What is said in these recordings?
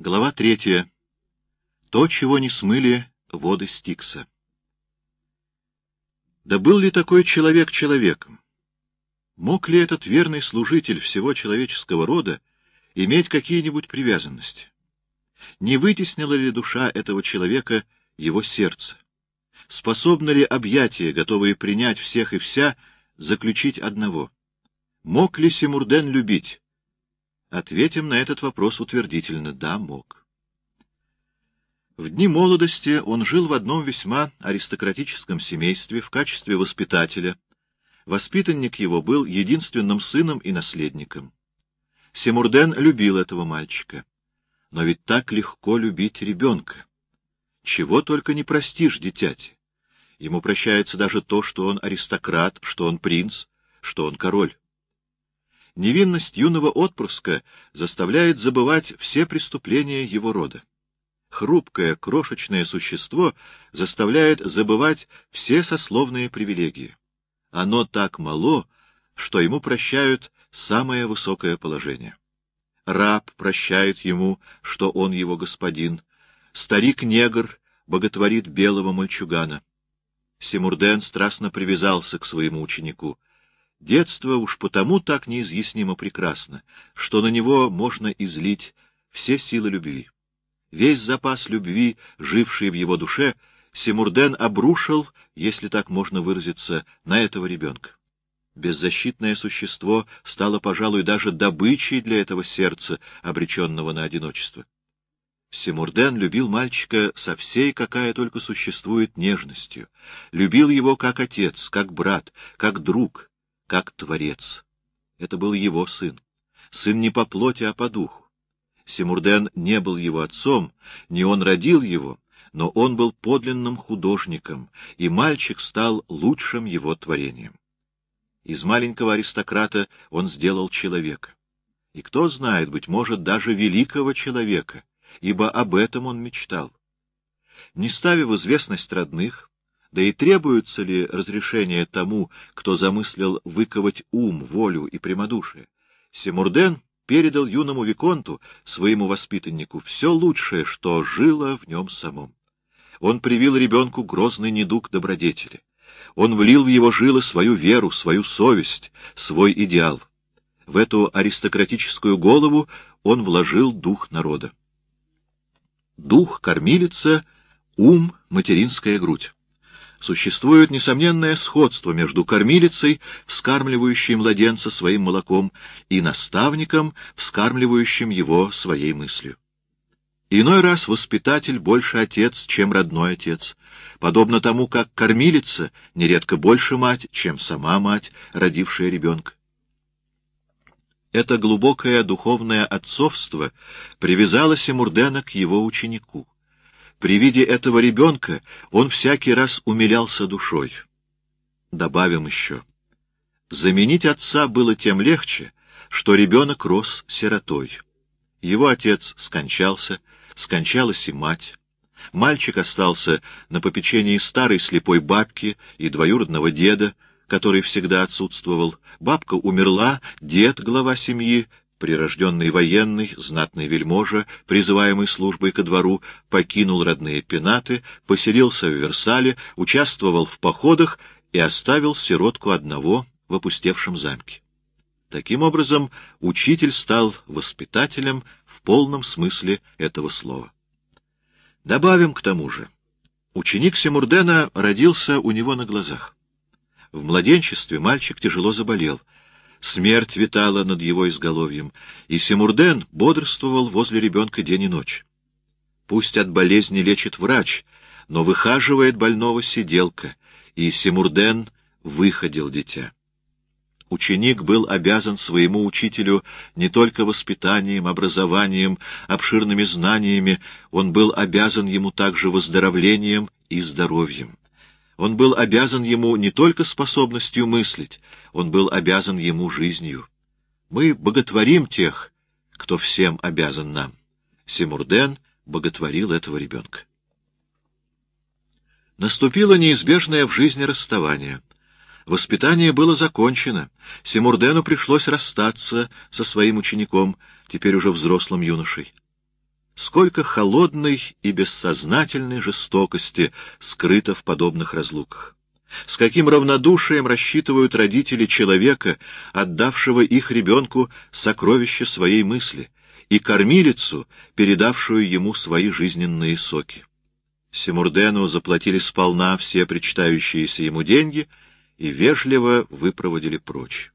Глава третья. То, чего не смыли воды Стикса. Да был ли такой человек человеком? Мог ли этот верный служитель всего человеческого рода иметь какие-нибудь привязанности? Не вытеснила ли душа этого человека его сердце? Способны ли объятия, готовые принять всех и вся, заключить одного? Мог ли Симурден любить? Ответим на этот вопрос утвердительно. Да, мог. В дни молодости он жил в одном весьма аристократическом семействе в качестве воспитателя. Воспитанник его был единственным сыном и наследником. Семурден любил этого мальчика. Но ведь так легко любить ребенка. Чего только не простишь, дитяти. Ему прощается даже то, что он аристократ, что он принц, что он король. Невинность юного отпрыска заставляет забывать все преступления его рода. Хрупкое, крошечное существо заставляет забывать все сословные привилегии. Оно так мало, что ему прощают самое высокое положение. Раб прощает ему, что он его господин. Старик-негр боготворит белого мальчугана. Симурден страстно привязался к своему ученику. Детство уж потому так неизъяснимо прекрасно, что на него можно излить все силы любви. Весь запас любви, живший в его душе, Симурден обрушил, если так можно выразиться, на этого ребенка. Беззащитное существо стало, пожалуй, даже добычей для этого сердца, обреченного на одиночество. Симурден любил мальчика со всей, какая только существует, нежностью. Любил его как отец, как брат, как друг, как творец. Это был его сын. Сын не по плоти, а по духу. Симурден не был его отцом, не он родил его, но он был подлинным художником, и мальчик стал лучшим его творением. Из маленького аристократа он сделал человека. И кто знает, быть может, даже великого человека, ибо об этом он мечтал. Не ставя в известность родных, да и требуется ли разрешение тому, кто замыслил выковать ум, волю и прямодушие? Симурден передал юному Виконту, своему воспитаннику, все лучшее, что жило в нем самом. Он привил ребенку грозный недуг добродетели. Он влил в его жилы свою веру, свою совесть, свой идеал. В эту аристократическую голову он вложил дух народа. Дух кормилица, ум — материнская грудь существует несомненное сходство между кормилицей, вскармливающей младенца своим молоком, и наставником, вскармливающим его своей мыслью. Иной раз воспитатель больше отец, чем родной отец, подобно тому, как кормилица нередко больше мать, чем сама мать, родившая ребенка. Это глубокое духовное отцовство привязало Симурдена к его ученику. При виде этого ребенка он всякий раз умилялся душой. Добавим еще. Заменить отца было тем легче, что ребенок рос сиротой. Его отец скончался, скончалась и мать. Мальчик остался на попечении старой слепой бабки и двоюродного деда, который всегда отсутствовал. Бабка умерла, дед, глава семьи, прирожденный военный, знатный вельможа, призываемый службой ко двору, покинул родные пенаты, поселился в Версале, участвовал в походах и оставил сиротку одного в опустевшем замке. Таким образом, учитель стал воспитателем в полном смысле этого слова. Добавим к тому же, ученик Семурдена родился у него на глазах. В младенчестве мальчик тяжело заболел — Смерть витала над его изголовьем, и Симурден бодрствовал возле ребенка день и ночь. Пусть от болезни лечит врач, но выхаживает больного сиделка, и Симурден выходил дитя. Ученик был обязан своему учителю не только воспитанием, образованием, обширными знаниями, он был обязан ему также выздоровлением и здоровьем. Он был обязан ему не только способностью мыслить, он был обязан ему жизнью. Мы боготворим тех, кто всем обязан нам. Симурден боготворил этого ребенка. Наступило неизбежное в жизни расставание. Воспитание было закончено. Симурдену пришлось расстаться со своим учеником, теперь уже взрослым юношей. сколько холодной и бессознательной жестокости скрыто в подобных разлуках. С каким равнодушием рассчитывают родители человека, отдавшего их ребенку сокровище своей мысли, и кормилицу, передавшую ему свои жизненные соки. Симурдену заплатили сполна все причитающиеся ему деньги и вежливо выпроводили прочь.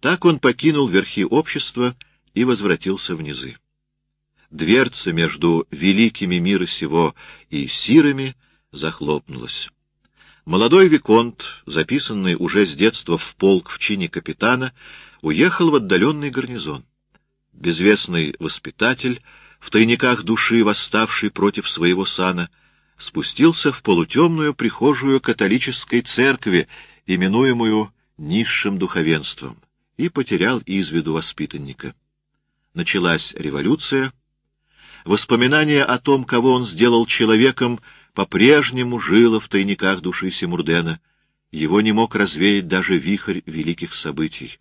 Так он покинул верхи общества и возвратился в низы. Дверца между великими мира сего и сирами захлопнулась. Молодой Виконт, записанный уже с детства в полк в чине капитана, уехал в отдаленный гарнизон. Безвестный воспитатель, в тайниках души восставший против своего сана, спустился в полутемную прихожую католической церкви, именуемую низшим духовенством, и потерял из виду воспитанника. Началась революция. Воспоминание о том, кого он сделал человеком, — по-прежнему жило в тайниках души Симурдена, его не мог развеять даже вихрь великих событий.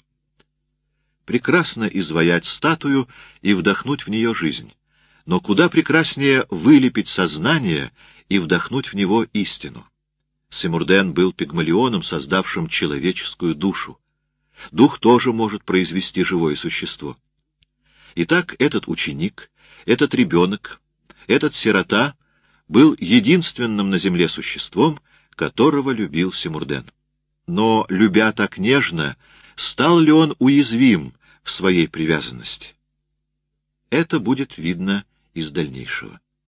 Прекрасно изваять статую и вдохнуть в нее жизнь, но куда прекраснее вылепить сознание и вдохнуть в него истину. Симурден был пигмалионом, создавшим человеческую душу. Дух тоже может произвести живое существо. Итак, этот ученик, этот ребенок, этот сирота был единственным на земле существом, которого любил Симурден. Но, любя так нежно, стал ли он уязвим в своей привязанности? Это будет видно из дальнейшего.